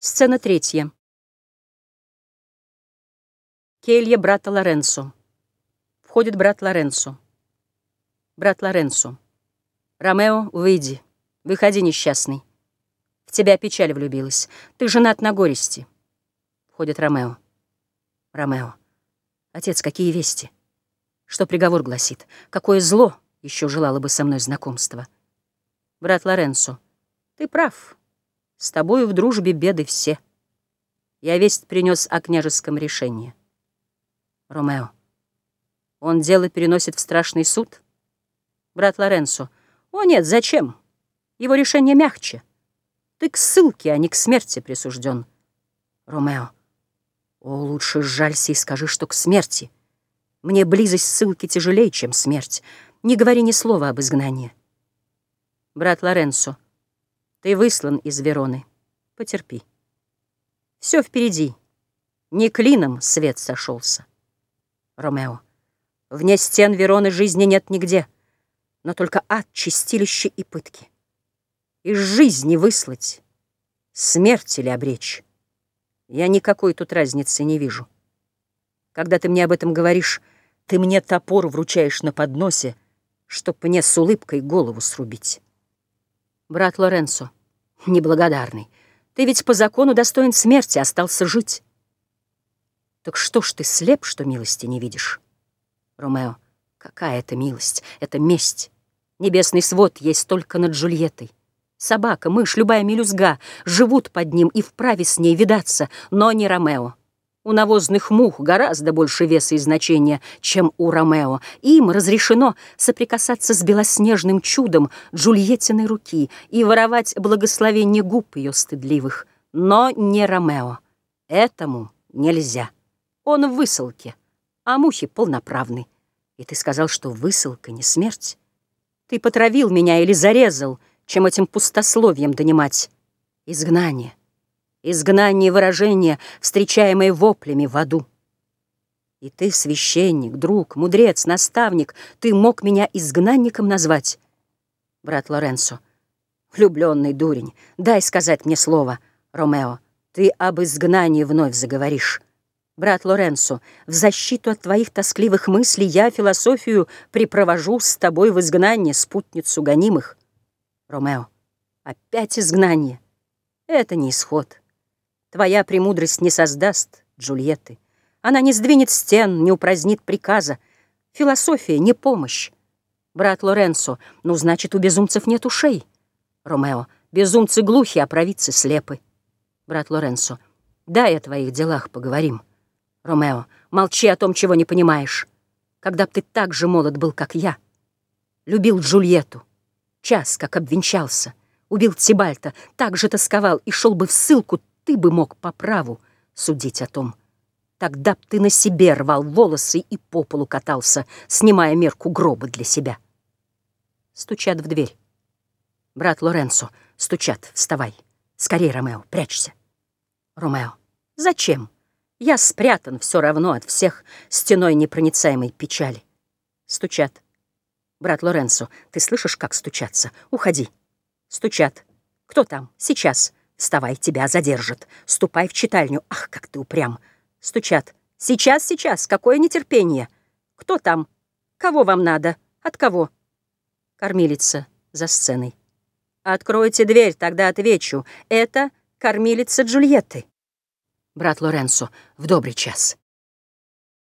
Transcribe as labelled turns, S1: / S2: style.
S1: Сцена третья. Келья брата Лоренцо. Входит брат Лоренцо. Брат Лоренцо. Ромео, выйди. Выходи, несчастный. В тебя печаль влюбилась. Ты женат на горести. Входит Ромео. Ромео. Отец, какие вести? Что приговор гласит? Какое зло еще желало бы со мной знакомства? Брат Лоренцо. Ты прав. С тобою в дружбе беды все. Я весть принес о княжеском решении. Ромео. Он дело переносит в страшный суд? Брат Лоренцо. О, нет, зачем? Его решение мягче. Ты к ссылке, а не к смерти присужден. Ромео. О, лучше сжалься и скажи, что к смерти. Мне близость ссылки тяжелее, чем смерть. Не говори ни слова об изгнании. Брат Лоренцо. Ты выслан из Вероны. Потерпи. Все впереди. Не клином свет сошелся. Ромео. Вне стен Вероны жизни нет нигде, но только ад, чистилище и пытки. Из жизни выслать, смерть или обречь. Я никакой тут разницы не вижу. Когда ты мне об этом говоришь, ты мне топор вручаешь на подносе, чтоб мне с улыбкой голову срубить. Брат Лоренцо, неблагодарный, ты ведь по закону достоин смерти, остался жить. Так что ж ты слеп, что милости не видишь? Ромео, какая это милость, это месть. Небесный свод есть только над Джульеттой. Собака, мышь, любая мелюзга живут под ним и вправе с ней видаться, но не Ромео. У навозных мух гораздо больше веса и значения, чем у Ромео. Им разрешено соприкасаться с белоснежным чудом Джульеттиной руки и воровать благословение губ ее стыдливых. Но не Ромео. Этому нельзя. Он в высылке, а мухи полноправны. И ты сказал, что высылка не смерть. Ты потравил меня или зарезал, чем этим пустословием донимать. Изгнание. Изгнание выражения, встречаемое воплями в аду. И ты, священник, друг, мудрец, наставник, ты мог меня изгнанником назвать? Брат Лоренцо, влюбленный дурень, дай сказать мне слово, Ромео, ты об изгнании вновь заговоришь. Брат Лоренцо, в защиту от твоих тоскливых мыслей я философию припровожу с тобой в изгнание, спутницу гонимых. Ромео, опять изгнание. Это не исход. Твоя премудрость не создаст Джульетты. Она не сдвинет стен, не упразднит приказа. Философия — не помощь. Брат Лоренцо, ну, значит, у безумцев нет ушей. Ромео, безумцы глухи, а провидцы слепы. Брат Лоренцо, дай о твоих делах поговорим. Ромео, молчи о том, чего не понимаешь. Когда б ты так же молод был, как я, любил Джульетту, час, как обвенчался, убил Тибальта, так же тосковал и шел бы в ссылку, ты бы мог по праву судить о том. Тогда б ты на себе рвал волосы и по полу катался, снимая мерку гроба для себя. Стучат в дверь. Брат Лоренцо, стучат, вставай. Скорей, Ромео, прячься. Ромео, зачем? Я спрятан все равно от всех стеной непроницаемой печали. Стучат. Брат Лоренцо, ты слышишь, как стучатся? Уходи. Стучат. Кто там? Сейчас. Вставай, тебя задержат. Ступай в читальню. Ах, как ты упрям. Стучат. Сейчас, сейчас. Какое нетерпение. Кто там? Кого вам надо? От кого? Кормилица за сценой. Откройте дверь, тогда отвечу. Это кормилица Джульетты. Брат Лоренцо, в добрый час.